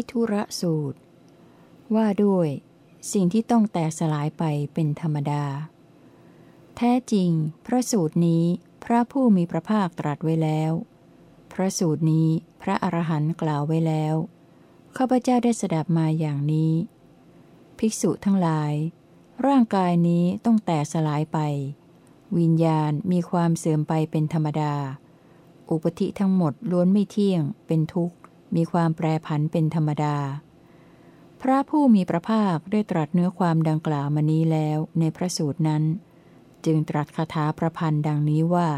ิทุระสูตร ว่าด้วย สิ่งที่ต้องแตกสลายไปเป็นธรรมดา แท้จริง พระสูตรนี้พระผู้มีพระภาคตรัสไว้แล้ว พระสูตรนี้พระอรหันต์กล่าวไว้แล้วข้าพเจ้าได้สดับมาอย่างนี้ ภิกษุทั้งหลาย ร่างกายนี้ต้องแตกสลายไป วิญญาณมีความเสื่อมไปเป็นธรรมดา อุปธิทั้งหมดล้วนไม่เที่ยงเป็นทุกข์ มีความแปรผันเป็นธรรมดา พระผู้มีพระภาคได้ตรัสเนื้อความดังกล่าวมานี้แล้วในพระสูตรนั้น จึงตรัสคาถาประพันธ์ดังนี้ว่า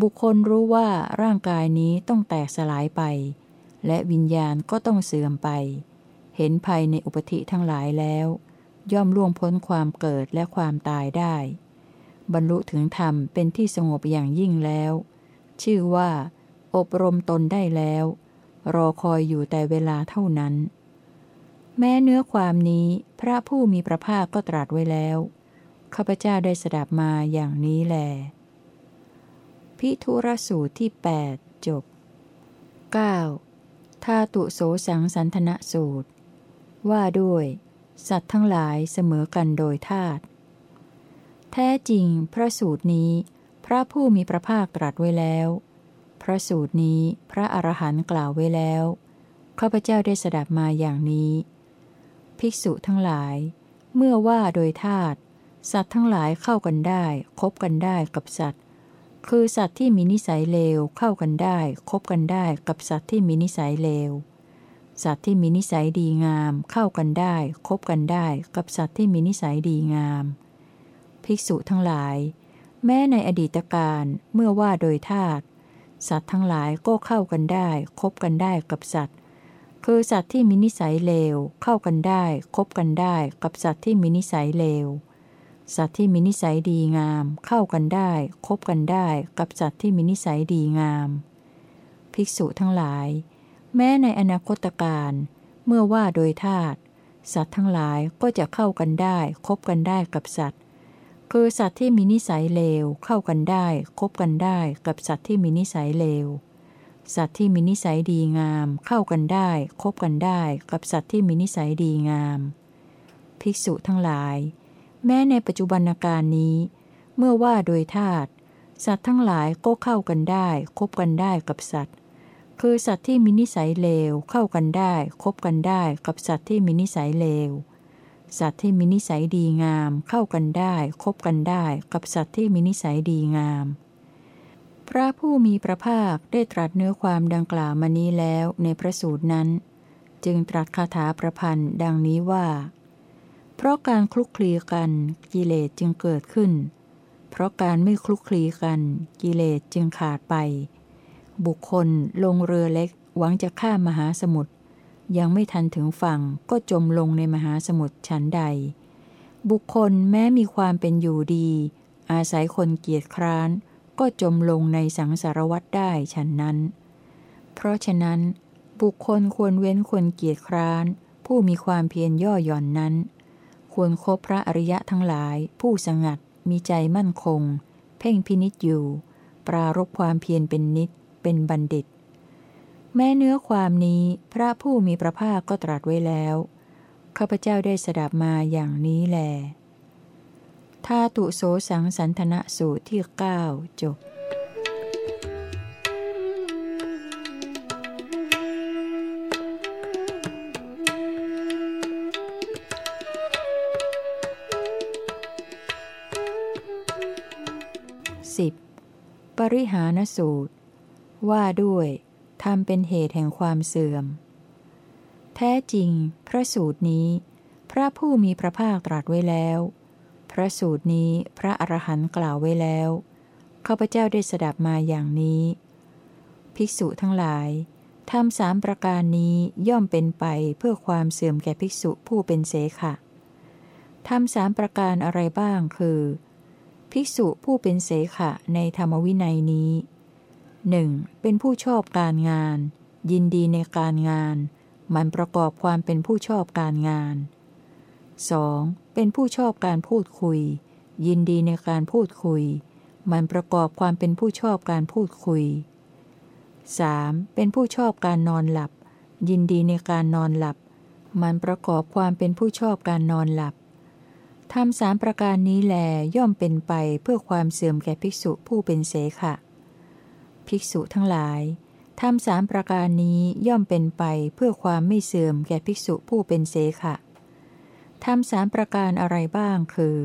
บุคคลรู้ว่าร่างกายนี้ต้องแตกสลายไป และวิญญาณก็ต้องเสื่อมไป เห็นภัยในอุปธิทั้งหลายแล้ว ย่อมล่วงพ้นความเกิดและความตายได้ บรรลุถึงธรรมเป็นที่สงบอย่างยิ่งแล้ว ชื่อว่า อบรมตนได้แล้ว รอคอยอยู่แต่เวลาเท่านั้น แม้เนื้อความนี้พระผู้มีพระภาคก็ตรัสไว้แล้ว ข้าพเจ้าได้สดับมาอย่างนี้แล พิทุรสูตรที่ 8 จบ 9. ธาตุโสสังสันทนสูตร ว่าด้วย สัตว์ทั้งหลายเสมอกันโดยธาตุแท้จริงพระสูตรนี้ พระผู้มีพระภาคตรัสไว้แล้ว พระสูตรนี้พระอรหันต์กล่าวไว้แล้วข้าพเจ้าได้สดับมาอย่างนี้ ภิกษุทั้งหลาย เมื่อว่าโดยธาตุสัตว์ทั้งหลายเข้ากันได้คบกันได้กับสัตว์ คือสัตว์ที่มีนิสัยเลวเข้ากันได้คบกันได้กับสัตว์ที่มีนิสัยเลว สัตว์ที่มีนิสัยดีงาม เข้ากันได้คบกันได้กับสัตว์ที่มีนิสัยดีงาม ภิกษุทั้งหลาย แม้ในอดีตการเมื่อว่าโดยธาตุ สัตว์ทั้งหลายก็เข้ากันได้คบกันได้กับสัตว์ คือสัตว์ที่มีนิสัยเลวเข้ากันได้คบกันได้กับสัตว์ที่มีนิสัยเลว สัตว์ที่มีนิสัยดีงาม เข้ากันได้คบกันได้กับสัตว์ที่มีนิสัยดีงาม ภิกษุทั้งหลาย แม้ในอนาคตการเมื่อว่าโดยธาตุสัตว์ทั้งหลายก็จะเข้ากันได้คบกันได้กับสัตว์ คือสัตว์ที่มีนิสัยเลวเข้ากันได้คบกันได้กับสัตว์ที่มีนิสัยเลว สัตว์ที่มีนิสัยดีงาม เข้ากันได้คบกันได้กับสัตว์ที่มีนิสัยดีงาม ภิกษุทั้งหลาย แม้ในปัจจุบันการนี้ เมื่อว่าโดยธาตุสัตว์ทั้งหลายก็เข้ากันได้คบกันได้กับสัตว์ คือสัตว์ที่มีนิสัยเลวเข้ากันได้คบกันได้กับสัตว์ที่มีนิสัยเลว สัตว์ที่มีนิสัยดีงาม เข้ากันได้คบกันได้ กับสัตว์ที่มีนิสัยดีงาม พระผู้มีพระภาคได้ตรัสเนื้อความดังกล่าวมานี้แล้วในพระสูตรนั้น จึงตรัสคาถาประพันธ์ดังนี้ว่า เพราะการคลุกคลีกันกิเลสจึงเกิดขึ้น เพราะการไม่คลุกคลีกันกิเลสจึงขาดไป บุคคลลงเรือเล็กหวังจะข้ามมหาสมุทร ยังไม่ทันถึงฝั่งก็จมลงในมหาสมุทรชั้นใด บุคคลแม้มีความเป็นอยู่ดี อาศัยคนเกียจคร้าน ก็จมลงในสังสารวัฏได้ฉันนั้น เพราะฉะนั้น บุคคลควรเว้นคนเกียจคร้าน ผู้มีความเพียรย่อหย่อนนั้น ควรคบพระอริยะทั้งหลาย ผู้สงัด มีใจมั่นคง เพ่งพินิจอยู่ ปรารบความเพียรเป็นนิดเป็นบัณฑิต แม้เนื้อความนี้พระผู้มีพระภาคก็ตรัสไว้แล้ว ข้าพเจ้าได้สดับมาอย่างนี้แลธาตุโสสังสันทนะสูตรที่ 9 จบ 10. ปริหานสูตร ว่าด้วย ทำเป็นเหตุแห่งความเสื่อม แท้จริง พระสูตรนี้ พระผู้มีพระภาคตรัสไว้แล้ว พระสูตรนี้พระอรหันต์กล่าวไว้แล้วข้าพเจ้าได้สดับมาอย่างนี้ ภิกษุทั้งหลายทำสามประการนี้ย่อมเป็นไปเพื่อความเสื่อมแก่ภิกษุผู้เป็นเสขะทำสามประการอะไรบ้างคือ ภิกษุผู้เป็นเสขะในธรรมวินัยนี้ หนึ่งเป็นผู้ชอบการงาน ยินดีในการงาน มันประกอบความเป็นผู้ชอบการงาน 2. เป็นผู้ชอบการพูดคุย ยินดีในการพูดคุย มันประกอบความเป็นผู้ชอบการพูดคุย 3. เป็นผู้ชอบการนอนหลับ ยินดีในการนอนหลับ มันประกอบความเป็นผู้ชอบการนอนหลับทำสามประการนี้แลย่อมเป็นไปเพื่อความเสื่อมแก่ภิกษุผู้เป็นเสขะ ภิกษุทั้งหลายทำสามประการนี้ย่อมเป็นไปเพื่อความไม่เสื่อมแก่ภิกษุผู้เป็นเสขะทำสามประการอะไรบ้างคือ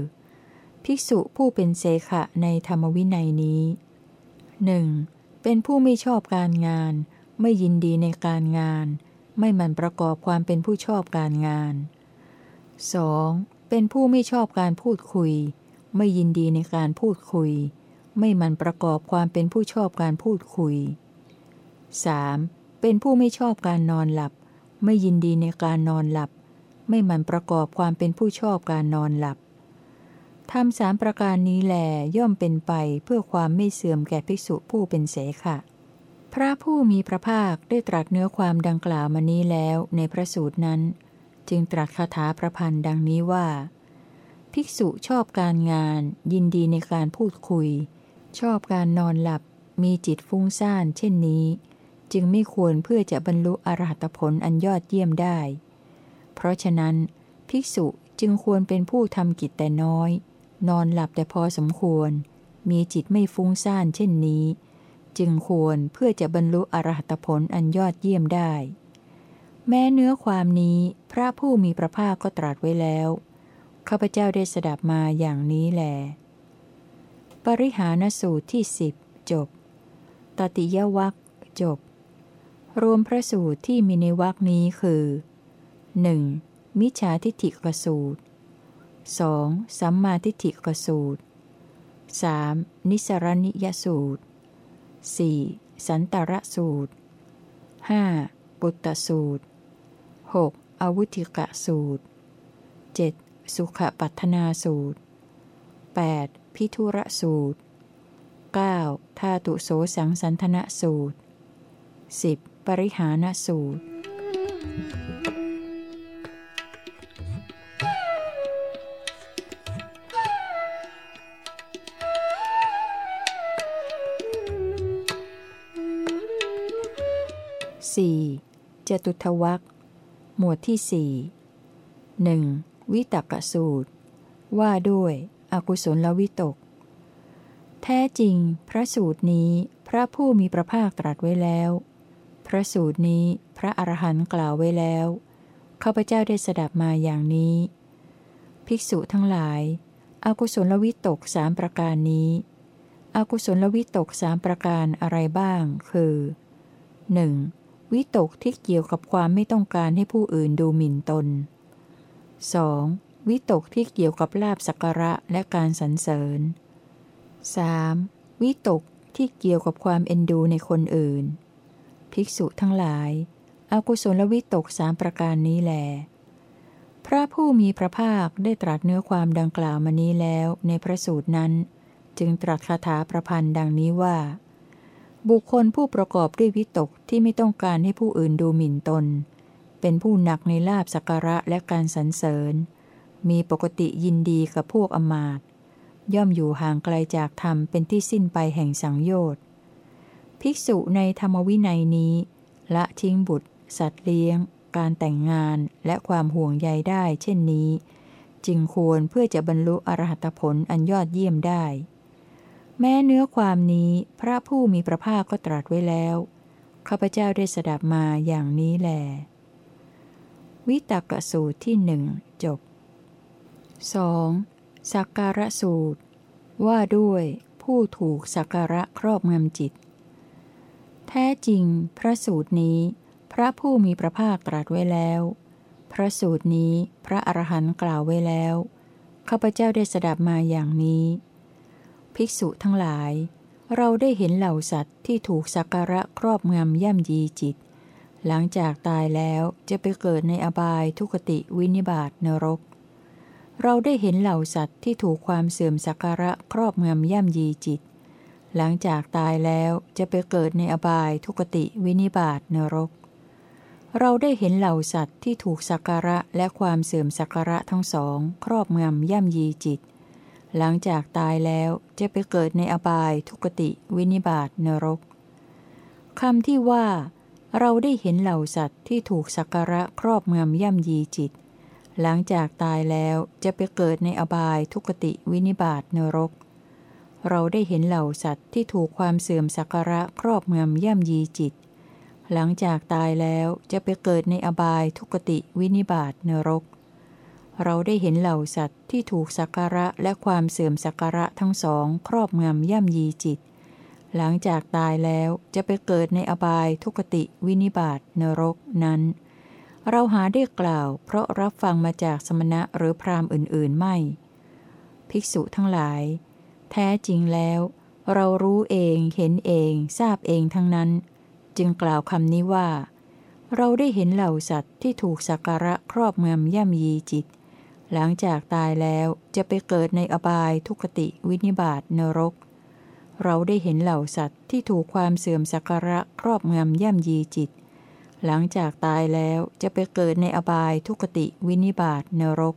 ภิกษุผู้เป็นเสขะในธรรมวินัยนี้หนึ่งเป็นผู้ไม่ชอบการงาน ไม่ยินดีในการงาน ไม่มันประกอบความเป็นผู้ชอบการงาน 2. เป็นผู้ไม่ชอบการพูดคุย ไม่ยินดีในการพูดคุย ไม่มันประกอบความเป็นผู้ชอบการพูดคุย 3. เป็นผู้ไม่ชอบการนอนหลับ ไม่ยินดีในการนอนหลับ ไม่มันประกอบความเป็นผู้ชอบการนอนหลับทำสามประการนี้แลย่อมเป็นไปเพื่อความไม่เสื่อมแก่ภิกษุผู้เป็นเสขะ พระผู้มีพระภาคได้ตรัสเนื้อความดังกล่าวมานี้แล้วในพระสูตรนั้น จึงตรัสคาถาประพันธ์ดังนี้ว่า ภิกษุชอบการงาน ยินดีในการพูดคุย ชอบการนอนหลับ มีจิตฟุ้งซ่านเช่นนี้ จึงไม่ควรเพื่อจะบรรลุอรหัตผลอันยอดเยี่ยมได้ เพราะฉะนั้น ภิกษุจึงควรเป็นผู้ทำกิจแต่น้อย นอนหลับแต่พอสมควร มีจิตไม่ฟุ้งซ่านเช่นนี้ จึงควรเพื่อจะบรรลุอรหัตผลอันยอดเยี่ยมได้ แม้เนื้อความนี้พระผู้มีพระภาคก็ตรัสไว้แล้วข้าพเจ้าได้สดับมาอย่างนี้แล ปริหานสูตรที่สิบจบ ตติยวัคจบ รวมพระสูตรที่มีในวักนี้คือ 1. มิจฉาทิฏฐิกสูตร 2. สัมมาทิฏฐิกสูตร 3. นิสรณิยสูตร 4. สันตระสูตร 5. ปุตตสูตร 6. อวุธิกะสูตร 7. สุขปัฒนาสูตร 8. พิทุระสูตร 9. ธาตุโสสังสันทนสูตร 10. ปริหานสูตร 4. จตุทวักหมวดที่สี่หนึ่งวิตกสูตร ว่าด้วย อกุศลวิตก แท้จริง พระสูตรนี้พระผู้มีพระภาคตรัสไว้แล้ว พระสูตรนี้พระอรหันต์กล่าวไว้แล้วข้าพเจ้าได้สดับมาอย่างนี้ ภิกษุทั้งหลายอากุศลวิตกสามประการนี้อากุศลวิตกสามประการอะไรบ้าง คือ 1. วิตกที่เกี่ยวกับความไม่ต้องการให้ผู้อื่นดูหมิ่นตน 2. วิตกที่เกี่ยวกับลาบสักการะและการสรรเสริญ 3. วิตกที่เกี่ยวกับความเอ็นดูในคนอื่น ภิกษุทั้งหลาย อากุศลวิตกสามประการนี้แล พระผู้มีพระภาคได้ตรัสเนื้อความดังกล่าวมานี้แล้วในพระสูตรนั้น จึงตรัสคาถาประพันธ์ดังนี้ว่า บุคคลผู้ประกอบด้วยวิตกที่ไม่ต้องการให้ผู้อื่นดูหมิ่นตน เป็นผู้หนักในลาบสักการะและการสรรเสริญ มีปกติยินดีกับพวกอมาตย่อมอยู่ห่างไกลจากธรรมเป็นที่สิ้นไปแห่งสังโยชน์ ภิกษุในธรรมวินัยนี้ ละทิ้งบุตร สัตว์เลี้ยง การแต่งงานและความห่วงใยได้ เช่นนี้ จึงควรเพื่อจะบรรลุอรหัตผลอันยอดเยี่ยมได้ แม้เนื้อความนี้พระผู้มีพระภาคก็ตรัสไว้แล้วข้าพเจ้าได้สดับมาอย่างนี้แล วิตกสูตรที่หนึ่งจบ 2. สักการะสูตร ว่าด้วยผู้ถูกสักการะครอบงำจิต แท้จริง พระสูตรนี้ พระผู้มีพระภาคตรัสไว้แล้ว พระสูตรนี้พระอรหันต์กล่าวไว้แล้วข้าพเจ้าได้สดับมาอย่างนี้ ภิกษุทั้งหลาย เราได้เห็นเหล่าสัตว์ที่ถูกสักการะครอบงำย่ำยีจิต หลังจากตายแล้วจะไปเกิดในอบายทุกติวินิบาตนรก เราได้เห็นเหล่าสัตว์ที่ถูกความเสื่อมสักการะครอบงำย่ำยีจิต หลังจากตายแล้วจะไปเกิดในอบายทุกติวินิบาตนรก เราได้เห็นเหล่าสัตว์ที่ถูกสักการะและความเสื่อมสักการะทั้งสอง ครอบงำย่ำยีจิต หลังจากตายแล้วจะไปเกิดในอบายทุกติวินิบาตนรกคำที่ว่า เราได้เห็นเหล่าสัตว์ที่ถูกสักการะครอบงำย่ำยีจิต หลังจากตายแล้วจะไปเกิดในอบายทุกติวินิบาตนรก เราได้เห็นเหล่าสัตว์ที่ถูกความเสื่อมสักการะครอบงำย่ำยีจิต หลังจากตายแล้วจะไปเกิดในอบายทุกติวินิบาตนรก เราได้เห็นเหล่าสัตว์ที่ถูกสักการะและความเสื่อมสักการะทั้งสองครอบงำย่ำยีจิต หลังจากตายแล้วจะไปเกิดในอบายทุกติวินิบาตนรกนั้น เราหาได้กล่าว เพราะรับฟังมาจากสมณะหรือพราหมณ์อื่น ๆ ไม่ ภิกษุทั้งหลาย แท้จริงแล้ว เรารู้เองเห็นเอง ทราบเองทั้งนั้น จึงกล่าวคำนี้ว่า เราได้เห็นเหล่าสัตว์ที่ถูกสักการะครอบงำย่ำยีจิต หลังจากตายแล้วจะไปเกิดในอบายทุกติวินิบาตนรก เราได้เห็นเหล่าสัตว์ที่ถูกความเสื่อมสักการะครอบงำย่ำยีจิต หลังจากตายแล้วจะไปเกิดในอบายทุกติวินิบาตนรก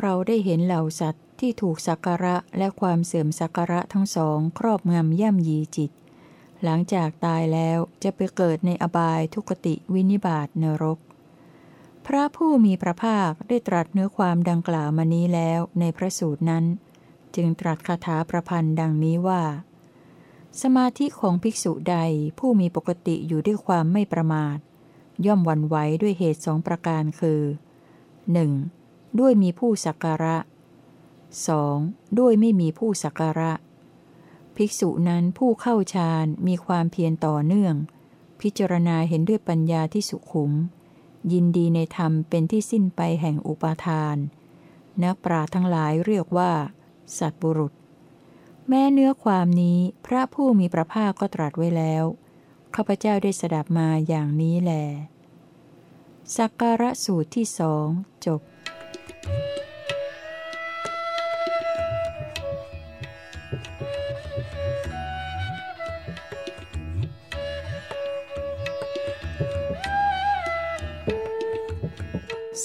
เราได้เห็นเหล่าสัตว์ที่ถูกสักการะและความเสื่อมสักการะทั้งสองครอบงำย่ำยีจิต หลังจากตายแล้วจะไปเกิดในอบายทุกติวินิบาตนรก พระผู้มีพระภาคได้ตรัสเนื้อความดังกล่าวมานี้แล้วในพระสูตรนั้น จึงตรัสคาถาประพันธ์ดังนี้ว่า สมาธิของภิกษุใดผู้มีปกติอยู่ด้วยความไม่ประมาท ย่อมวันไหวด้วยเหตุสองประการคือ 1. ด้วยมีผู้สักการะ 2. ด้วยไม่มีผู้สักการะ ภิกษุนั้นผู้เข้าฌานมีความเพียรต่อเนื่อง พิจารณาเห็นด้วยปัญญาที่สุขุม ยินดีในธรรมเป็นที่สิ้นไปแห่งอุปาทาน นักปราทั้งหลายเรียกว่า สัตบุรุษ แม้เนื้อความนี้พระผู้มีพระภาคก็ตรัสไว้แล้วข้าพเจ้าได้สดับมาอย่างนี้แล สักการะสูตรที่สองจบ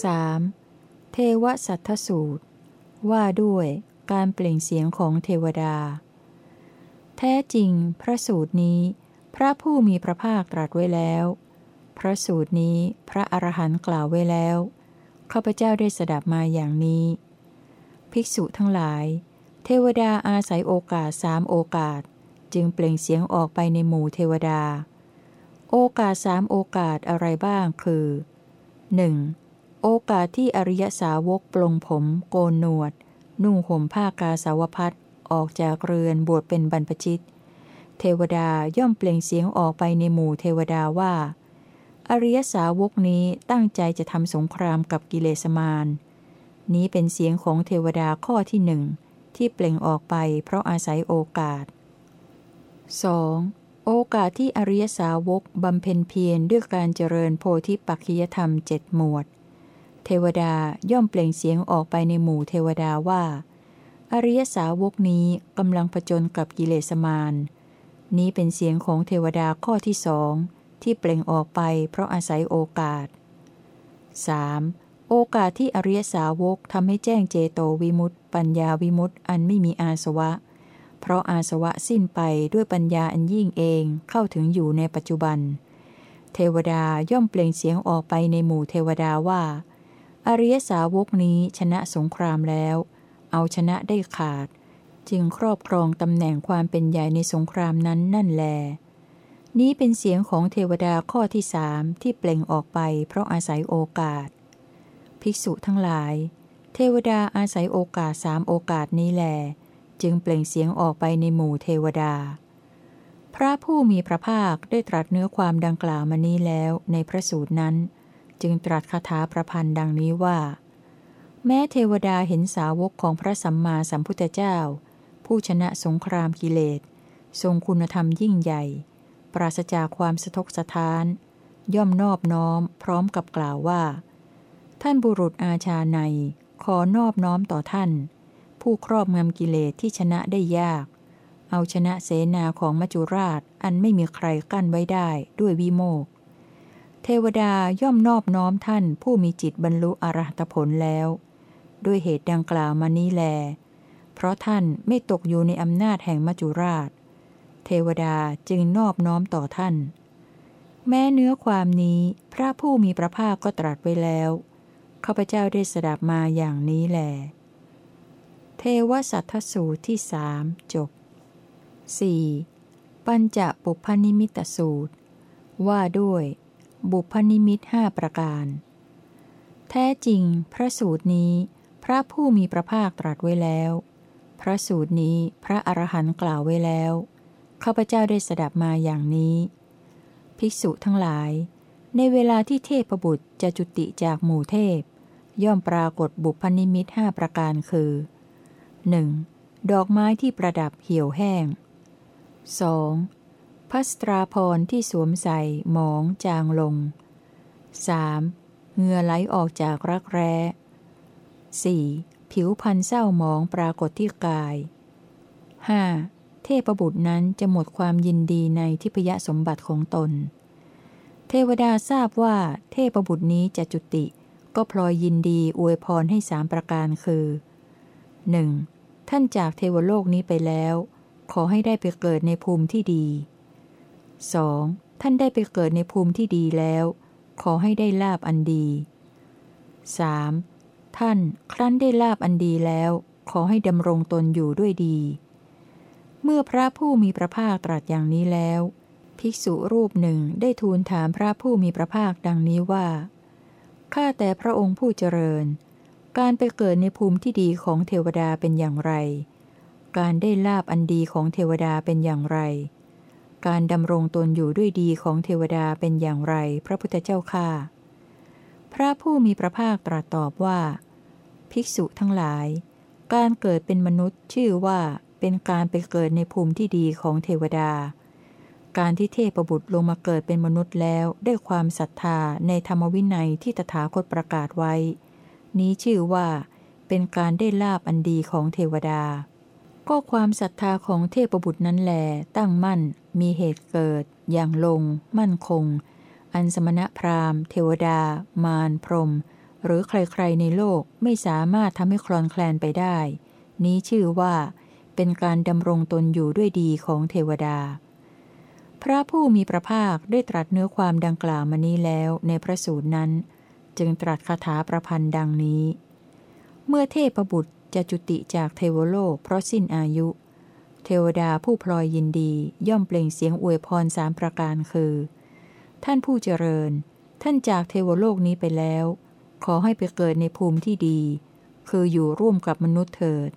สามเทวสัทธสูตร ว่าด้วย การเปล่งเสียงของเทวดา แท้จริง พระสูตรนี้ พระผู้มีพระภาคตรัสไว้แล้ว พระสูตรนี้พระอรหันต์กล่าวไว้แล้วข้าพเจ้าได้สดับมาอย่างนี้ ภิกษุทั้งหลาย เทวดาอาศัยโอกาสสามโอกาส จึงเปล่งเสียงออกไปในหมู่เทวดา โอกาสสามโอกาสอะไรบ้างคือ 1. โอกาสที่อริยสาวกปลงผม โกนหนวด นุ่งห่มผ้ากาสาวพัดออกจากเรือนบวชเป็นบรรพชิต เทวดาย่อมเปล่งเสียงออกไปในหมู่เทวดาว่า อริยสาวกนี้ตั้งใจจะทำสงครามกับกิเลสมาร นี้เป็นเสียงของเทวดาข้อที่หนึ่งที่เปล่งออกไปเพราะอาศัยโอกาส 2. โอกาสที่อริยสาวกบำเพ็ญเพียรด้วยการเจริญโพธิปัจจยธรรมเจ็ดหมวด เทวดาย่อมเปล่งเสียงออกไปในหมู่เทวดาว่า อริยสาวกนี้กำลังผจญกับกิเลสมารนี้เป็นเสียงของเทวดาข้อที่สองที่เปล่งออกไปเพราะอาศัยโอกาส 3. โอกาสที่อริยสาวกทำให้แจ้งเจโตวิมุตต์ปัญญาวิมุตต์อันไม่มีอาสวะ เพราะอาสวะสิ้นไปด้วยปัญญาอันยิ่งเองเข้าถึงอยู่ในปัจจุบัน เทวดาย่อมเปล่งเสียงออกไปในหมู่เทวดาว่า อริยสาวกนี้ชนะสงครามแล้ว เอาชนะได้ขาด จึงครอบครองตำแหน่งความเป็นใหญ่ในสงครามนั้นนั่นแล นี้เป็นเสียงของเทวดาข้อที่สามที่เปล่งออกไปเพราะอาศัยโอกาส ภิกษุทั้งหลาย เทวดาอาศัยโอกาสสามโอกาสนี้แล จึงเปล่งเสียงออกไปในหมู่เทวดา พระผู้มีพระภาคได้ตรัสเนื้อความดังกล่าวมานี้แล้วในพระสูตรนั้น จึงตรัสคาถาประพันธ์ดังนี้ว่า แม้เทวดาเห็นสาวกของพระสัมมาสัมพุทธเจ้า ผู้ชนะสงครามกิเลส ทรงคุณธรรมยิ่งใหญ่ ปราศจากความสะทกสะท้าน ย่อมนอบน้อมพร้อมกับกล่าวว่า ท่านบุรุษอาชาในขอนอบน้อมต่อท่าน ผู้ครอบงำกิเลสที่ชนะได้ยาก เอาชนะเสนาของมัจจุราชอันไม่มีใครกั้นไว้ได้ด้วยวิโมก เทวดาย่อมนอบน้อมท่านผู้มีจิตบรรลุอรหัตผลแล้ว ด้วยเหตุดังกล่าวมานี้แล เพราะท่านไม่ตกอยู่ในอำนาจแห่งมัจจุราช เทวดาจึงนอบน้อมต่อท่าน แม้เนื้อความนี้พระผู้มีพระภาคก็ตรัสไว้แล้วข้าพเจ้าได้สดับมาอย่างนี้แหลเทวสัทธสูตรที่สามจบ 4. ปัญจปุพนิมิตสูตร ว่าด้วย บุพนิมิตห้าประการ แท้จริง พระสูตรนี้ พระผู้มีพระภาคตรัสไว้แล้ว พระสูตรนี้พระอรหันต์กล่าวไว้แล้ว ข้าพเจ้าได้สดับมาอย่างนี้ ภิกษุทั้งหลาย ในเวลาที่เทพบุตรจะจุติจากหมู่เทพ ย่อมปรากฏบุพนิมิตห้าประการคือ 1. ดอกไม้ที่ประดับเหี่ยวแห้ง 2. พัสตราพรที่สวมใส่หมองจางลง 3. เหงื่อไหลออกจากรักแร้ 4. ผิวพันเศร้าหมองปรากฏที่กาย 5. เทพบุตรนั้นจะหมดความยินดีในทิพยสมบัติของตน เทวดาทราบว่าเทพบุตรนี้จะจุติ ก็พลอยยินดีอวยพรให้สามประการคือ 1. ท่านจากเทวโลกนี้ไปแล้ว ขอให้ได้ไปเกิดในภูมิที่ดี 2. ท่านได้ไปเกิดในภูมิที่ดีแล้ว ขอให้ได้ลาบอันดี 3. ท่านครั้นได้ลาบอันดีแล้ว ขอให้ดำรงตนอยู่ด้วยดี เมื่อพระผู้มีพระภาคตรัสอย่างนี้แล้ว ภิกษุรูปหนึ่งได้ทูลถามพระผู้มีพระภาคดังนี้ว่า ข้าแต่พระองค์ผู้เจริญ การไปเกิดในภูมิที่ดีของเทวดาเป็นอย่างไร การได้ลาบอันดีของเทวดาเป็นอย่างไร การดำรงตนอยู่ด้วยดีของเทวดาเป็นอย่างไร พระพุทธเจ้าค่าพระผู้มีพระภาคตรัสตอบว่า ภิกษุทั้งหลาย การเกิดเป็นมนุษย์ชื่อว่าเป็นการไปเกิดในภูมิที่ดีของเทวดา การที่เทพบุตรลงมาเกิดเป็นมนุษย์แล้วได้ความศรัทธาในธรรมวินัยที่ตถาคตประกาศไว้ นี้ชื่อว่า เป็นการได้ลาบอันดีของเทวดา ก็ความศรัทธาของเทพบุตรนั้นแหลตั้งมั่น มีเหตุเกิด อย่างลง มั่นคง อันสมณพราหมณ์ เทวดา มาร พรหม หรือใครๆในโลกไม่สามารถทำให้คลอนแคลนไปได้ นี้ชื่อว่า เป็นการดำรงตนอยู่ด้วยดีของเทวดา พระผู้มีพระภาคได้ตรัสเนื้อความดังกล่าวมานี้แล้วในพระสูตรนั้น จึงตรัสคาถาประพันธ์ดังนี้ เมื่อเทพบุตร จะจุติจากเทวโลกเพราะสิ้นอายุ เทวดาผู้พลอยยินดีย่อมเปล่งเสียงอวยพรสามประการคือ ท่านผู้เจริญ ท่านจากเทวโลกนี้ไปแล้ว ขอให้ไปเกิดในภูมิที่ดี คืออยู่ร่วมกับมนุษย์เถิด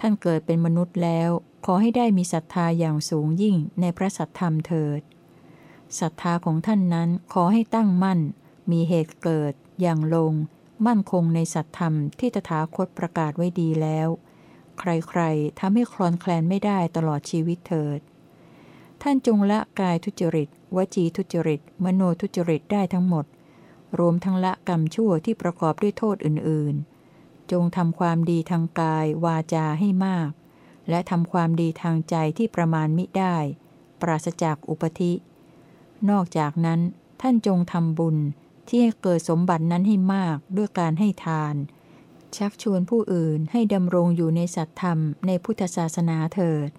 ท่านเกิดเป็นมนุษย์แล้ว ขอให้ได้มีศรัทธาอย่างสูงยิ่งในพระสัทธรรมเถิดศรัทธาของท่านนั้นขอให้ตั้งมั่น มีเหตุเกิด อย่างลง มั่นคงในสัตธรรมที่ตถาคตประกาศไว้ดีแล้ว ใครๆทำให้คลอนแคลนไม่ได้ตลอดชีวิตเถิด ท่านจงละกายทุจริต วจีทุจริต มโนทุจริตได้ทั้งหมด รวมทั้งละกรรมชั่วที่ประกอบด้วยโทษอื่นๆ จงทำความดีทางกายวาจาให้มาก และทำความดีทางใจที่ประมาณมิได้ ปราศจากอุปธิ นอกจากนั้นท่านจงทำบุญ ที่ให้เกิดสมบัตินั้นให้มากด้วยการให้ทาน ชักชวนผู้อื่นให้ดำรงอยู่ในสัตธรรมในพุทธศาสนาเถิด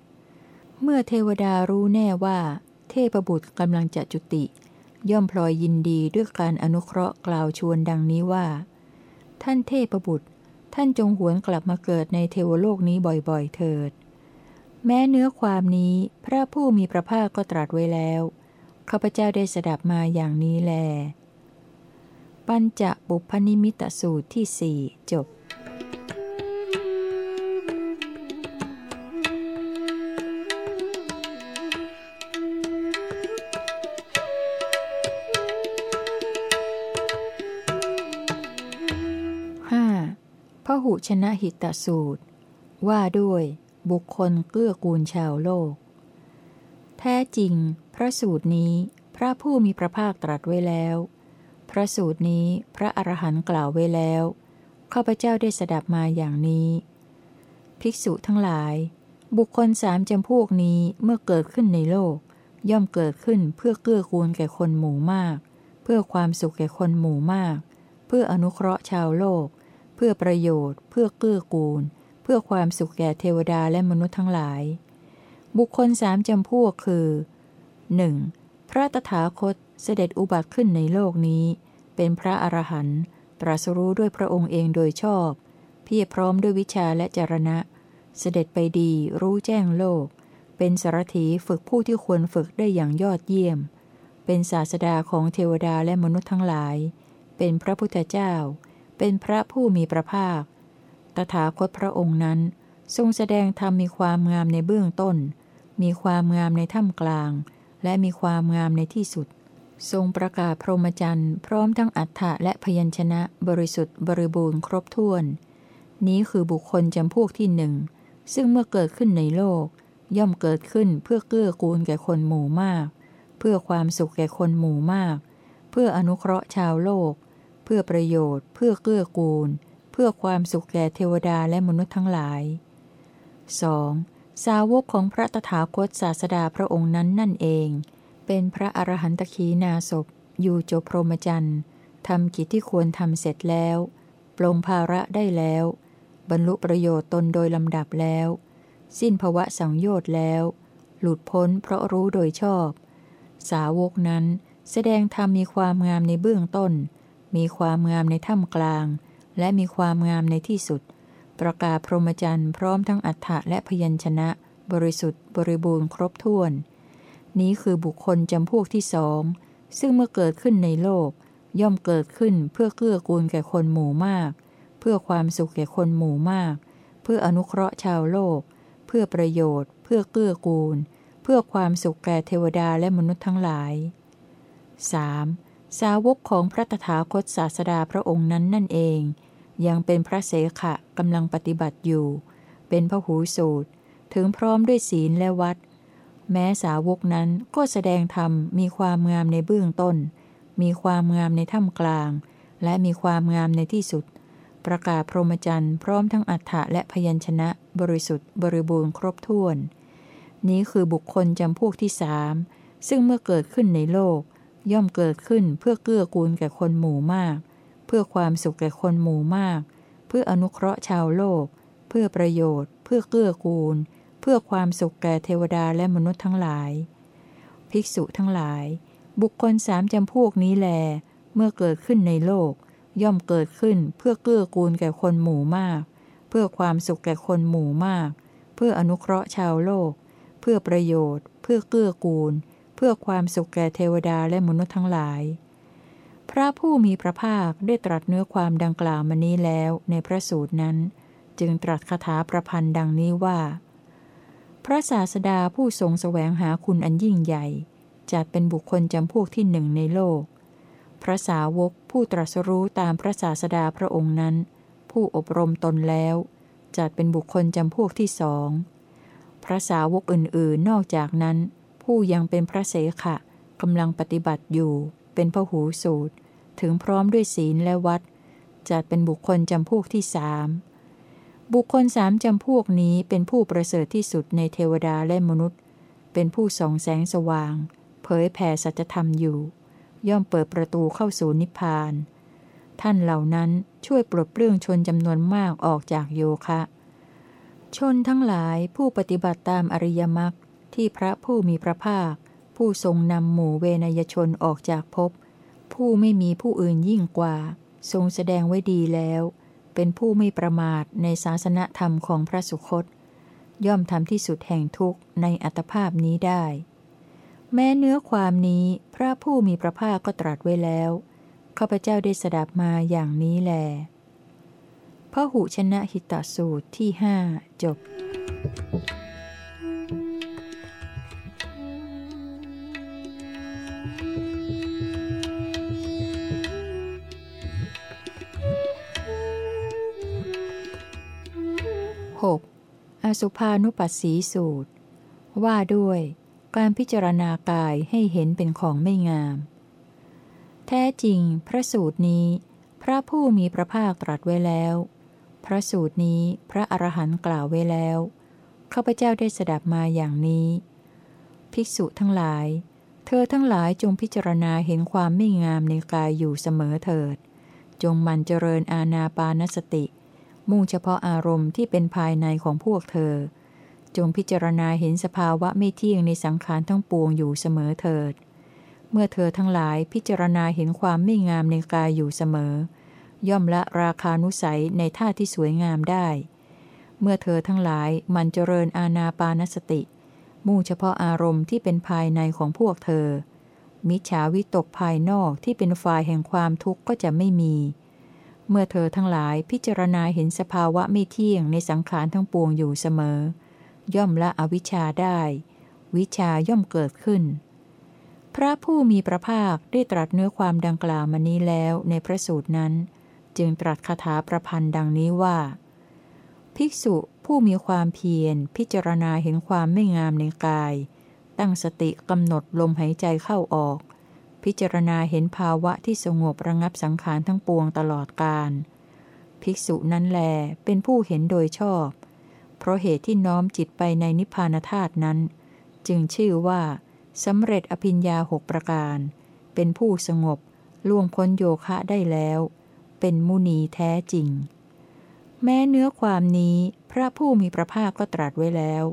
เมื่อเทวดารู้แน่ว่า เทพบุตรกำลังจะจุติ ย่อมพลอยยินดีด้วยการอนุเคราะห์กล่าวชวนดังนี้ว่า ท่านเทพบุตร ท่านจงหวนกลับมาเกิดในเทวโลกนี้บ่อยๆ เถิด แม้เนื้อความนี้พระผู้มีพระภาคก็ตรัสไว้แล้วข้าพเจ้าได้สดับมาอย่างนี้แล ปัญจบุพนิมิตสูตรที่สี่จบห้าพหุชนะหิตสูตร ว่าด้วยบุคคลเกื้อกูลชาวโลก แท้จริง พระสูตรนี้พระผู้มีพระภาคตรัสไว้แล้ว พระสูตรนี้พระอรหันต์กล่าวไว้แล้วข้าพเจ้าได้สดับมาอย่างนี้ ภิกษุทั้งหลาย บุคคลสามจำพวกนี้เมื่อเกิดขึ้นในโลก ย่อมเกิดขึ้นเพื่อเกื้อกูลแก่คนหมู่มาก เพื่อความสุขแก่คนหมู่มาก เพื่ออนุเคราะห์ชาวโลก เพื่อประโยชน์ เพื่อเกื้อกูล เพื่อความสุขแก่เทวดาและมนุษย์ทั้งหลาย บุคคลสามจำพวกคือ 1. พระตถาคต เสด็จอุบัติขึ้นในโลกนี้ เป็นพระอรหันต์ตรัสรู้ด้วยพระองค์เองโดยชอบ เพียรพร้อมด้วยวิชาและจรณะ เสด็จไปดีรู้แจ้งโลก เป็นสารถีฝึกผู้ที่ควรฝึกได้อย่างยอดเยี่ยม เป็นศาสดาของเทวดาและมนุษย์ทั้งหลาย เป็นพระพุทธเจ้า เป็นพระผู้มีพระภาค ตถาคตพระองค์นั้น ทรงแสดงธรรมมีความงามในเบื้องต้น มีความงามในถ้ำกลาง และมีความงามในที่สุด ทรงประกาศพรหมจรรย์พร้อมทั้งอัฏฐะและพยัญชนะบริสุทธิ์บริบูรณ์ครบถ้วน นี้คือบุคคลจำพวกที่หนึ่ง ซึ่งเมื่อเกิดขึ้นในโลก ย่อมเกิดขึ้นเพื่อเกื้อกูลแก่คนหมู่มาก เพื่อความสุขแก่คนหมู่มาก เพื่ออนุเคราะห์ชาวโลก เพื่อประโยชน์ เพื่อเกื้อกูล เพื่อความสุขแก่เทวดาและมนุษย์ทั้งหลาย 2. สาวกของพระตถาคตศาสดาพระองค์นั้นนั่นเอง เป็นพระอรหันตขีนาศพอยู่จบพรหมจรรย์ทำกิจที่ควรทำเสร็จแล้ว ปลงภาระได้แล้ว บรรลุประโยชน์ตนโดยลำดับแล้ว สิ้นภวะสังโยชน์แล้ว หลุดพ้นเพราะรู้โดยชอบ สาวกนั้นแสดงธรรมมีความงามในเบื้องต้น มีความงามในถ้ำกลาง และมีความงามในที่สุด ประกาศพรหมจรรย์พร้อมทั้งอัฏฐะและพยัญชนะ บริสุทธิ์บริบูรณ์ครบถ้วน นี้คือบุคคลจำพวกที่สอง ซึ่งเมื่อเกิดขึ้นในโลก ย่อมเกิดขึ้นเพื่อเกื้อกูลแก่คนหมู่มาก เพื่อความสุขแก่คนหมู่มาก เพื่ออนุเคราะห์ชาวโลก เพื่อประโยชน์ เพื่อเกื้อกูล เพื่อความสุขแก่เทวดาและมนุษย์ทั้งหลาย 3. สาวกของพระตถาคตศาสดาพระองค์นั้นนั่นเอง ยังเป็นพระเสขะกำลังปฏิบัติอยู่ เป็นพระหูสูตร ถึงพร้อมด้วยศีลและวัด แม้สาวกนั้นก็แสดงธรรมมีความงามในเบื้องต้น มีความงามในถ้ำกลาง และมีความงามในที่สุด ประกาศพรหมจรรย์พร้อมทั้งอัฏฐะและพยัญชนะ บริสุทธิ์บริบูรณ์ครบถ้วน นี้คือบุคคลจำพวกที่สามซึ่งเมื่อเกิดขึ้นในโลก ย่อมเกิดขึ้นเพื่อเกื้อกูลแก่คนหมู่มาก เพื่อความสุขแก่คนหมู่มาก เพื่ออนุเคราะห์ชาวโลก เพื่อประโยชน์ เพื่อเกื้อกูล เพื่อความสุขแก่เทวดาและมนุษย์ทั้งหลาย ภิกษุทั้งหลาย บุคคลสามจำพวกนี้แล เมื่อเกิดขึ้นในโลก ย่อมเกิดขึ้นเพื่อเกื้อกูลแก่คนหมู่มาก เพื่อความสุขแก่คนหมู่มาก เพื่ออนุเคราะห์ชาวโลก เพื่อประโยชน์ เพื่อเกื้อกูล เพื่อความสุขแก่เทวดาและมนุษย์ทั้งหลาย พระผู้มีพระภาคได้ตรัสเนื้อความดังกล่าวมานี้แล้วในพระสูตรนั้น จึงตรัสคาถาประพันธ์ดังนี้ว่า พระศาสดาผู้ทรงแสวงหาคุณอันยิ่งใหญ่จัดเป็นบุคคลจำพวกที่หนึ่งในโลก พระสาวกผู้ตรัสรู้ตามพระศาสดาพระองค์นั้น ผู้อบรมตนแล้วจัดเป็นบุคคลจำพวกที่สอง พระสาวกอื่นๆ นอกจากนั้น ผู้ยังเป็นพระเสขะกำลังปฏิบัติอยู่ เป็นพหูสูตร ถึงพร้อมด้วยศีลและวัดจัดเป็นบุคคลจำพวกที่สาม บุคคลสามจำพวกนี้เป็นผู้ประเสริฐที่สุดในเทวดาและมนุษย์ เป็นผู้ส่องแสงสว่าง เผยแผ่สัจธรรมอยู่ ย่อมเปิดประตูเข้าสู่นิพพาน ท่านเหล่านั้นช่วยปลดเปลื้องชนจำนวนมากออกจากโยคะ ชนทั้งหลายผู้ปฏิบัติตามอริยมรรคที่พระผู้มีพระภาค ผู้ทรงนำหมู่เวนยชนออกจากภพผู้ไม่มีผู้อื่นยิ่งกว่า ทรงแสดงไว้ดีแล้ว เป็นผู้ไม่ประมาทในศาสนธรรมของพระสุคต ย่อมทำที่สุดแห่งทุกข์ในอัตภาพนี้ได้ แม้เนื้อความนี้พระผู้มีพระภาคก็ตรัสไว้แล้ว ข้าพเจ้าได้สดับมาอย่างนี้แลพระหุชนะหิตสูตรที่หจบ 6. อสุภานุปัสสีสูตร ว่าด้วย การพิจารณากายให้เห็นเป็นของไม่งาม แท้จริง พระสูตรนี้ พระผู้มีพระภาคตรัสไว้แล้ว พระสูตรนี้พระอรหันต์กล่าวไว้แล้วข้าพเจ้าได้สดับมาอย่างนี้ ภิกษุทั้งหลาย เธอทั้งหลายจงพิจารณาเห็นความไม่งามในกายอยู่เสมอเถิด จงมันเจริญอาณาปานสติ มุ่งเฉพาะอารมณ์ที่เป็นภายในของพวกเธอ จงพิจารณาเห็นสภาวะไม่เที่ยงในสังขารทั้งปวงอยู่เสมอเถิด เมื่อเธอทั้งหลายพิจารณาเห็นความไม่งามในกายอยู่เสมอ ย่อมละราคานุสัยในท่าที่สวยงามได้ เมื่อเธอทั้งหลายมันเจริญอาณาปานสติ มุ่งเฉพาะอารมณ์ที่เป็นภายในของพวกเธอ มิจฉาวิตกภายนอกที่เป็นฝ่ายแห่งความทุกข์ก็จะไม่มี เมื่อเธอทั้งหลายพิจารณาเห็นสภาวะไม่เที่ยงในสังขารทั้งปวงอยู่เสมอ ย่อมละอวิชชาได้ วิชาย่อมเกิดขึ้น พระผู้มีพระภาคได้ตรัสเนื้อความดังกล่าวมานี้แล้วในพระสูตรนั้น จึงตรัสคาถาประพันธ์ดังนี้ว่า ภิกษุผู้มีความเพียร พิจารณาเห็นความไม่งามในกาย ตั้งสติกำหนดลมหายใจเข้าออก พิจารณาเห็นภาวะที่สงบระงับสังขารทั้งปวงตลอดกาลภิกษุนั้นแลเป็นผู้เห็นโดยชอบ เพราะเหตุที่น้อมจิตไปในนิพพานธาตุนั้น จึงชื่อว่าสำเร็จอภิญญาหกประการ เป็นผู้สงบล่วงพ้นโยคะได้แล้ว เป็นมุนีแท้จริง แม้เนื้อความนี้พระผู้มีพระภาคก็ตรัสไว้แล้ว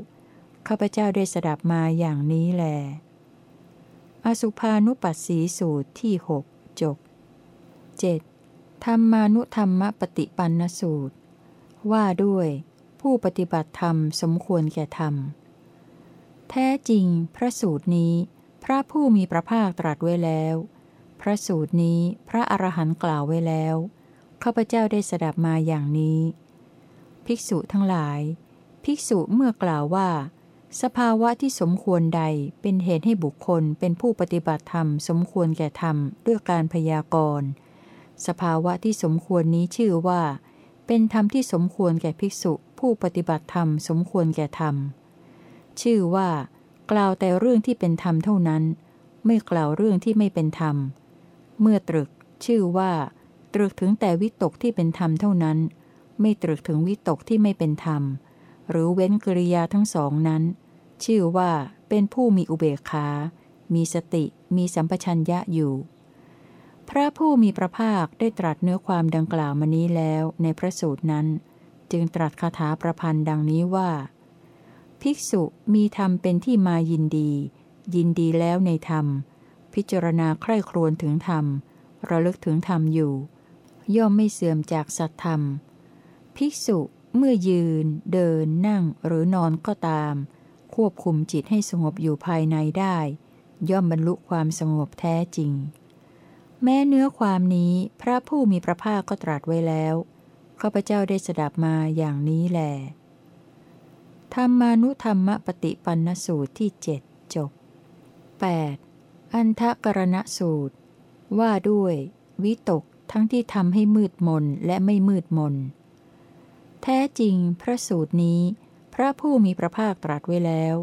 ข้าพเจ้าได้สดับมาอย่างนี้แล อสุภานุปัสสีสูตรที่หกจบ 7. ธรรมานุธรรมปฏิปันนสูตร ว่าด้วย ผู้ปฏิบัติธรรมสมควรแก่ธรรม แท้จริง พระสูตรนี้ พระผู้มีพระภาคตรัสไว้แล้ว พระสูตรนี้พระอรหันต์กล่าวไว้แล้วข้าพเจ้าได้สดับมาอย่างนี้ ภิกษุทั้งหลาย ภิกษุเมื่อกล่าวว่า สภาวะที่สมควรใดเป็นเหตุให้บุคคลเป็นผู้ปฏิบัติธรรม สมควรแก่ธรรมด้วยการพยากรณ์สภาวะที่สมควรนี้ชื่อว่า เป็นธรรมที่สมควรแก่ภิกษุ ผู้ปฏิบัติธรรม สมควรแก่ธรรม ชื่อว่า กล่าวแต่เรื่องที่เป็นธรรมเท่านั้น ไม่กล่าวเรื่องที่ไม่เป็นธรรม เมื่อตรึก ชื่อว่า ตรึกถึงแต่วิตกที่เป็นธรรมเท่านั้น ไม่ตรึกถึงวิตกที่ไม่เป็นธรรม หรือเว้นกริยาทั้งสองนั้น ชื่อว่าเป็นผู้มีอุเบกขา มีสติ มีสัมปชัญญะอยู่ พระผู้มีพระภาคได้ตรัสเนื้อความดังกล่าวมานี้แล้วในพระสูตรนั้น จึงตรัสคาถาประพันธ์ดังนี้ว่า ภิกษุมีธรรมเป็นที่มายินดี ยินดีแล้วในธรรม พิจารณาใคร่ครวญถึงธรรม ระลึกถึงธรรมอยู่ ย่อมไม่เสื่อมจากสัตธรรม ภิกษุ เมื่อยืน เดิน นั่งหรือนอนก็ตาม ควบคุมจิตให้สงบอยู่ภายในได้ ย่อมบรรลุความสงบแท้จริง แม้เนื้อความนี้พระผู้มีพระภาคก็ตรัสไว้แล้วข้าพเจ้าได้สดับมาอย่างนี้แหลธรรมานุธรรมปฏิปันนสูตรที่เจ็ดจบ 8. อันทกรณสูตร ว่าด้วย วิตกทั้งที่ทำให้มืดมนและไม่มืดมน แท้จริงพระสูตรนี้ พระผู้มีพระภาคตรัสไว้แล้ว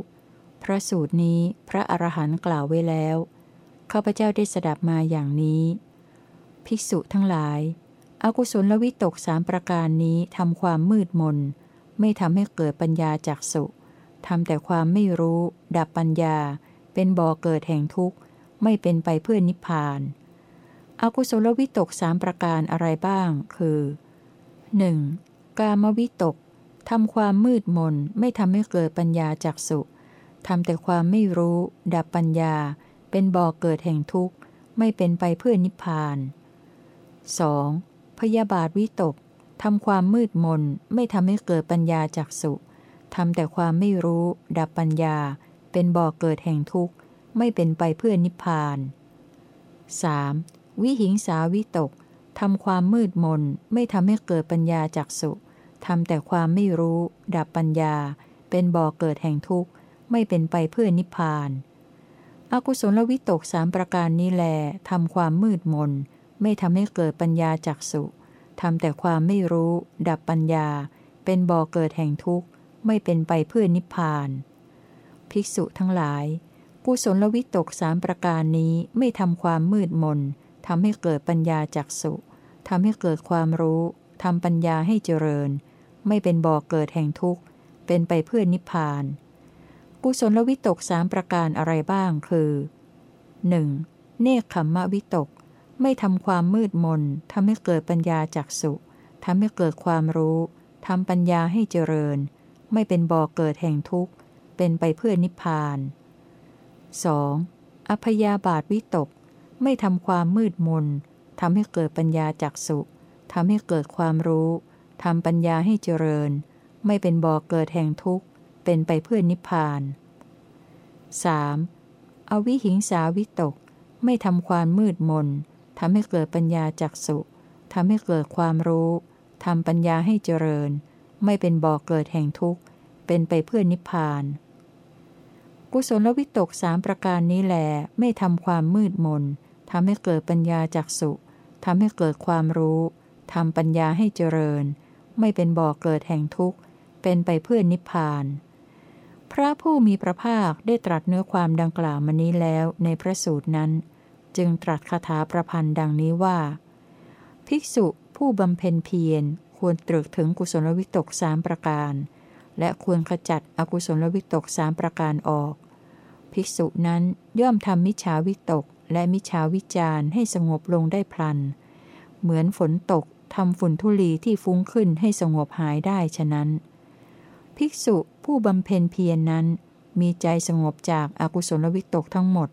พระสูตรนี้พระอรหันต์กล่าวไว้แล้วข้าพเจ้าได้สดับมาอย่างนี้ ภิกษุทั้งหลายอากุศลวิตกสามประการนี้ทำความมืดมน ไม่ทำให้เกิดปัญญาจากสุทำแต่ความไม่รู้ ดับปัญญา เป็นบ่อเกิดแห่งทุกข์ ไม่เป็นไปเพื่อนิพพานอากุศลวิตกสามประการอะไรบ้าง คือ 1. กามวิตกทำความมืดมนไม่ทำให้เกิดปัญญาจากสุทำแต่ความไม่รู้ ดับปัญญา เป็นบ่อเกิดแห่งทุกข์ ไม่เป็นไปเพื่อนิพพาน 2. พยาบาทวิตกทำความมืดมนไม่ทำให้เกิดปัญญาจากสุทำแต่ความไม่รู้ ดับปัญญา เป็นบ่อกเกิดแห่งทุกข์ ไม่เป็นไปเพื่อนิพพาน 3. วิหิงสาวิตกทำความมืดมนไม่ทำให้เกิดปัญญาจากสุ ทำแต่ความไม่รู้ ดับปัญญา เป็นบ่อกเกิดแห่งทุกข์ ไม่เป็นไปเพื่อนิพพาน อกุศลวิตกสามประการนี้แลทำความมืดมน ไม่ทำให้เกิดปัญญาจากสุทำแต่ความไม่รู้ ดับปัญญา เป็นบ่อเกิดแห่งทุกข์ ไม่เป็นไปเพื่อนิพพาน ภิกษุทั้งหลาย กุศลวิตกสามประการนี้ไม่ทำความมืดมนทำให้เกิดปัญญาจักสุทำให้เกิดความรู้ทำปัญญาให้เจริญ ไม่เป็นบ่อเกิดแห่งทุกข์ เป็นไปเพื่อนิพพาน กุศลวิตกสามประการอะไรบ้างคือ 1. เนคขมมะวิตก ไม่ทำความมืดมนทำให้เกิดปัญญาจักสุทำให้เกิดความรู้ทำปัญญาให้เจริญ ไม่เป็นบ่อเกิดแห่งทุกข์ เป็นไปเพื่อนิพพาน 2. อพยาบาทวิตก ไม่ทำความมืดมนทำให้เกิดปัญญาจักสุทำให้เกิดความรู้ ทำปัญญาให้เจริญ ไม่เป็นบ่อเกิดแห่งทุกข์ เป็นไปเพื่อนิพพาน 3. อวิหิงสาวิตก ไม่ทำความมืดมนทำให้เกิดปัญญาจักสุทำให้เกิดความรู้ทำปัญญาให้เจริญ ไม่เป็นบ่อเกิดแห่งทุกข์ เป็นไปเพื่อนิพพาน กุศลวิตกสามประการนี้แหลไม่ทำความมืดมนทำให้เกิดปัญญาจักสุทำให้เกิดความรู้ทำปัญญาให้เจริญ ไม่เป็นบ่อเกิดแห่งทุกข์ เป็นไปเพื่อนิพพาน พระผู้มีพระภาคได้ตรัสเนื้อความดังกล่าวมานี้แล้วในพระสูตรนั้น จึงตรัสคาถาประพันธ์ดังนี้ว่า ภิกษุผู้บำเพ็ญเพียรควรตรึกถึงกุศลวิตกสามประการ และควรขจัดอกุศลวิตกสามประการออก ภิกษุนั้นย่อมทำมิจฉาวิตกและมิจฉาวิจารให้สงบลงได้พลัน เหมือนฝนตก ทำฝุ่นทุลีที่ฟุ้งขึ้นให้สงบหายได้ฉะนั้น ภิกษุผู้บำเพ็ญเพียรนนั้น มีใจสงบจากอากุศลวิตกทั้งหมด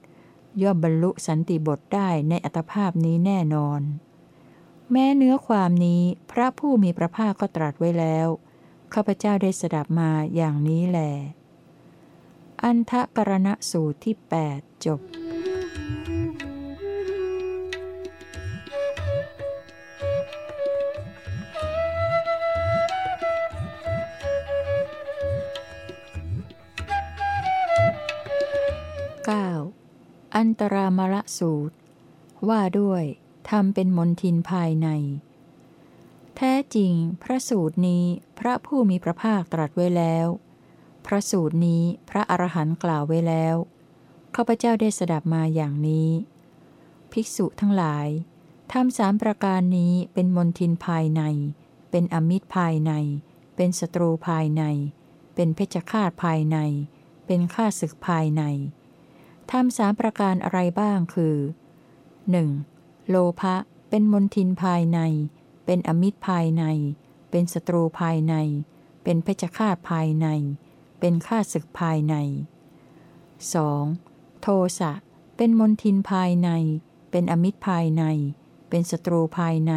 ย่อมบรรลุสันติบทได้ในอัตภาพนี้แน่นอน แม้เนื้อความนี้พระผู้มีพระภาคก็ตรัสไว้แล้ว ข้าพเจ้าได้สดับมาอย่างนี้แหลอันทะกรณะสูตรที่ 8 จบ 9. อันตรามละสูตร ว่าด้วยทำเป็นมนทินภายใน แท้จริงพระสูตรนี้พระผู้มีพระภาคตรัสไว้แล้ว พระสูตรนี้พระอรหันต์กล่าวไว้แล้วข้าพเจ้าได้สดับมาอย่างนี้ ภิกษุทั้งหลายทำสามประการนี้เป็นมนทินภายใน เป็นอมิตรภายใน เป็นศัตรูภายใน เป็นเพชฌฆาตภายใน เป็นข้าศึกภายใน ทำสามประการอะไรบ้างคือ 1. โลภะเป็นมนทินภายใน เป็นอมิตรภายใน เป็นศัตรูภายใน เป็นเพชฌฆาตภายใน เป็นข้าศึกภายใน 2. โทสะเป็นมนทินภายใน เป็นอมิตรภายใน เป็นศัตรูภายใน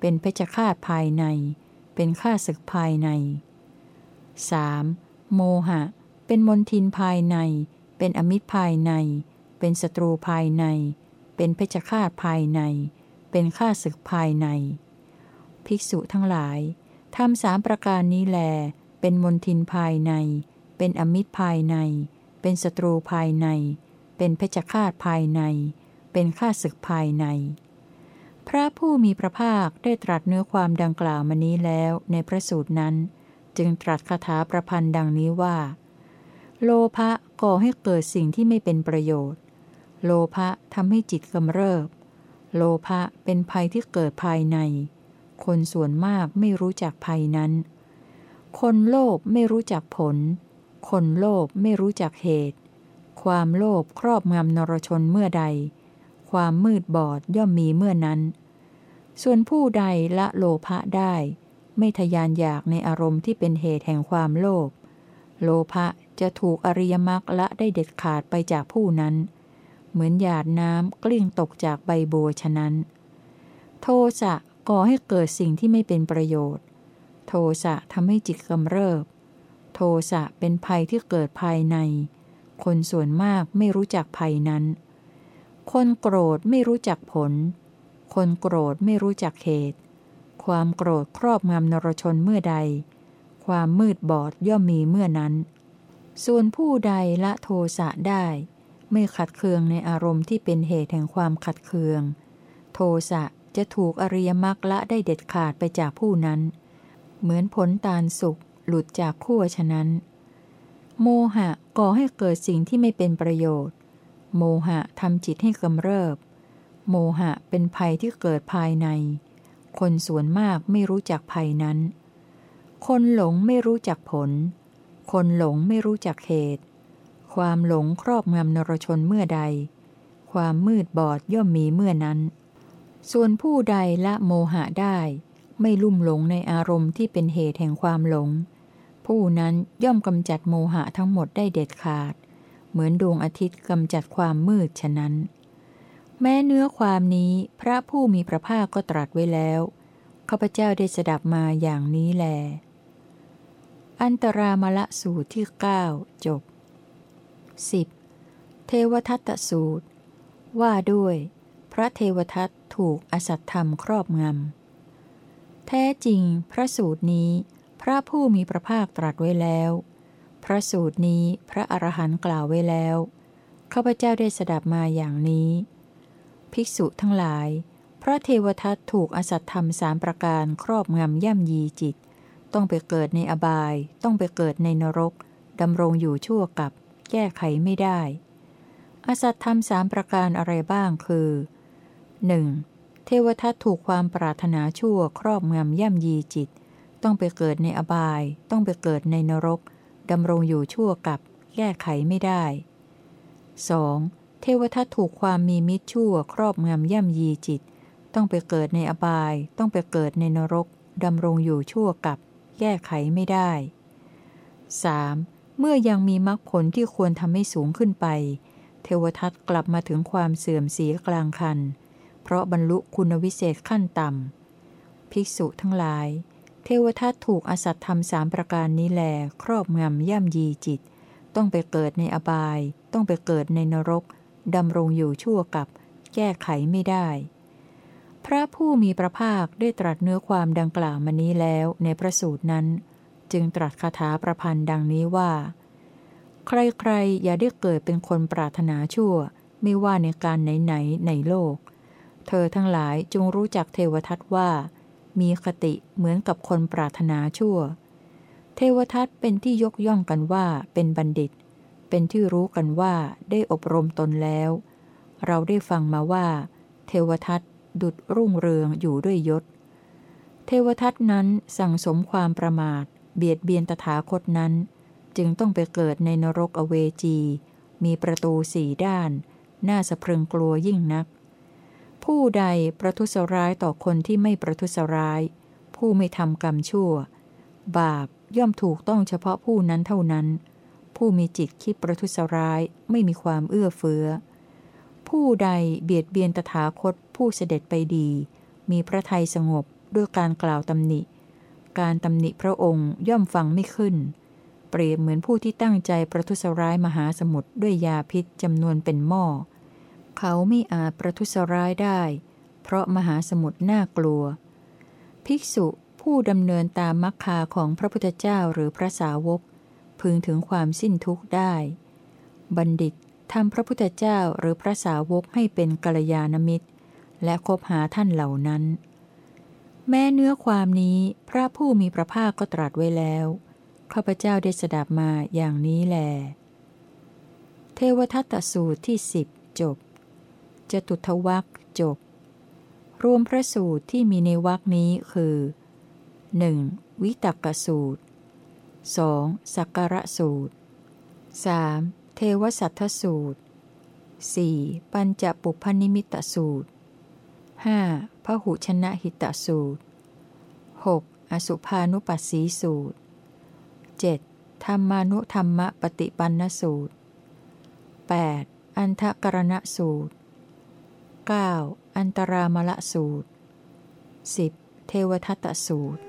เป็นเพชฌฆาตภายใน เป็นข้าศึกภายใน 3. โมหะ เป็นมนทินภายใน เป็นอมิตรภายใน เป็นศัตรูภายใน เป็นเพชฌฆาตภายใน เป็นข้าศึกภายใน ภิกษุทั้งหลายทำสามประการนี้แล เป็นมนทินภายใน เป็นอมิตรภายใน เป็นศัตรูภายใน เป็นเพชฌฆาตภายใน เป็นข้าศึกภายใน พระผู้มีพระภาคได้ตรัสเนื้อความดังกล่าวมานี้แล้วในพระสูตรนั้น จึงตรัสคาถาประพันธ์ดังนี้ว่า โลภะก่อให้เกิดสิ่งที่ไม่เป็นประโยชน์ โลภะทำให้จิตกำเริบ โลภะเป็นภัยที่เกิดภายใน คนส่วนมากไม่รู้จักภัยนั้น คนโลภไม่รู้จักผล คนโลภไม่รู้จักเหตุ ความโลภครอบงำนรชนเมื่อใด ความมืดบอดย่อมมีเมื่อนั้น ส่วนผู้ใดละโลภะได้ ไม่ทยานอยากในอารมณ์ที่เป็นเหตุแห่งความโลภ โลภะ จะถูกอริยมรรคละได้เด็ดขาดไปจากผู้นั้น เหมือนหยาดน้ำกลิ้งตกจากใบบัวฉะนั้น โทสะก่อให้เกิดสิ่งที่ไม่เป็นประโยชน์ โทสะทำให้จิตกำเริบ โทสะเป็นภัยที่เกิดภายใน คนส่วนมากไม่รู้จักภัยนั้น คนโกรธไม่รู้จักผล คนโกรธไม่รู้จักเหตุ ความโกรธครอบงำนรชนเมื่อใด ความมืดบอดย่อมมีเมื่อนั้น ส่วนผู้ใดละโทสะได้ ไม่ขัดเคืองในอารมณ์ที่เป็นเหตุแห่งความขัดเคือง โทสะจะถูกอริยมรรคละได้เด็ดขาดไปจากผู้นั้น เหมือนผลตาลสุกหลุดจากขั้วฉะนั้น โมหะก่อให้เกิดสิ่งที่ไม่เป็นประโยชน์ โมหะทำจิตให้กำเริบ โมหะเป็นภัยที่เกิดภายใน คนส่วนมากไม่รู้จักภัยนั้น คนหลงไม่รู้จักผล คนหลงไม่รู้จักเหตุ ความหลงครอบงำนรชนเมื่อใด ความมืดบอดย่อมมีเมื่อนั้น ส่วนผู้ใดละโมหะได้ ไม่ลุ่มหลงในอารมณ์ที่เป็นเหตุแห่งความหลง ผู้นั้นย่อมกำจัดโมหะทั้งหมดได้เด็ดขาด เหมือนดวงอาทิตย์กำจัดความมืดฉะนั้น แม้เนื้อความนี้พระผู้มีพระภาคก็ตรัสไว้แล้วข้าพเจ้าได้สดับมาอย่างนี้แล อันตรามละสูตรที่ 9 จบ 10. เทวทัตสูตร ว่าด้วย พระเทวทัตถูกอสัตธรรมครอบงำ แท้จริงพระสูตรนี้ พระผู้มีพระภาคตรัสไว้แล้ว พระสูตรนี้พระอรหันต์กล่าวไว้แล้วข้าพเจ้าได้สดับมาอย่างนี้ ภิกษุทั้งหลาย พระเทวทัตถูกอสัตธรรมสามประการครอบงำย่ำยีจิต ต้องไปเกิดในอบาย ต้องไปเกิดในนรกดำรงอยู่ชั่วกับ แก้ไขไม่ได้ อสัตธรรมสามประการอะไรบ้างคือ 1. เทวทัตถูกความปรารถนาชั่วครอบงำย่ำยีจิต ต้องไปเกิดในอบาย ต้องไปเกิดในนรกดำรงอยู่ชั่วกับ แก้ไขไม่ได้ 2. เทวทัตถูกความมีมิตรชั่วครอบงำย่ำยีจิต ต้องไปเกิดในอบาย ต้องไปเกิดในนรกดำรงอยู่ชั่วกับ แก้ไขไม่ได้ 3. เมื่อยังมีมรรคผลที่ควรทำให้สูงขึ้นไป เทวทัตกลับมาถึงความเสื่อมเสียกลางคัน เพราะบรรลุคุณวิเศษขั้นต่ำ ภิกษุทั้งหลาย เทวทัตถูกอสัตธรรมสามประการนี้แล ครอบงำย่ำยีจิต ต้องไปเกิดในอบาย ต้องไปเกิดในนรกดำรงอยู่ชั่วกับ แก้ไขไม่ได้ พระผู้มีพระภาคได้ตรัสเนื้อความดังกล่าวมานี้แล้วในพระสูตรนั้น จึงตรัสคาถาประพันธ์ดังนี้ว่า ใครๆ อย่าได้เกิดเป็นคนปรารถนาชั่ว ไม่ว่าในการไหนๆในโลก เธอทั้งหลายจงรู้จักเทวทัตว่า มีคติเหมือนกับคนปรารถนาชั่ว เทวทัตเป็นที่ยกย่องกันว่าเป็นบัณฑิต เป็นที่รู้กันว่าได้อบรมตนแล้ว เราได้ฟังมาว่า เทวทัต ดุดรุ่งเรืองอยู่ด้วยยศ เทวทัตนั้นสั่งสมความประมาท เบียดเบียนตถาคตนั้น จึงต้องไปเกิดในนรกอเวจี มีประตูสี่ด้าน น่าสะพรึงกลัวยิ่งนัก ผู้ใดประทุษร้ายต่อคนที่ไม่ประทุษร้าย ผู้ไม่ทำกรรมชั่ว บาปย่อมถูกต้องเฉพาะผู้นั้นเท่านั้น ผู้มีจิตคิดประทุษร้ายไม่มีความเอื้อเฟื้อ ผู้ใดเบียดเบียนตถาคตผู้เสด็จไปดี มีพระทัยสงบด้วยการกล่าวตำหนิ การตำหนิพระองค์ย่อมฟังไม่ขึ้น เปรียบเหมือนผู้ที่ตั้งใจประทุษร้ายมหาสมุทรด้วยยาพิษจำนวนเป็นหม้อ เขาไม่อาจประทุษร้ายได้ เพราะมหาสมุทรน่ากลัว ภิกษุผู้ดำเนินตามมรรคาของพระพุทธเจ้าหรือพระสาวก พึงถึงความสิ้นทุกข์ได้ บัณฑิต ทำพระพุทธเจ้าหรือพระสาวกให้เป็นกัลยาณมิตร และคบหาท่านเหล่านั้น แม้เนื้อความนี้พระผู้มีพระภาคก็ตรัสไว้แล้วข้าพเจ้าได้สดับมาอย่างนี้แล เทวทัตสูตรที่สิบจบจตุทวักจบ รวมพระสูตรที่มีในวักนี้คือ 1. วิตักกสูตร 2. สักการะสูตร 3. เทวสัทธสูตร 4. ปัญจปุพนิมิตสูตร 5. พหุชนะหิตสูตร 6. อสุภานุปัสสีสูตร 7. ธรรมานุธรรมปฏิปันนสูตร 8. อันทกรณสูตร 9. อันตรามละสูตร 10. เทวทัตสูตร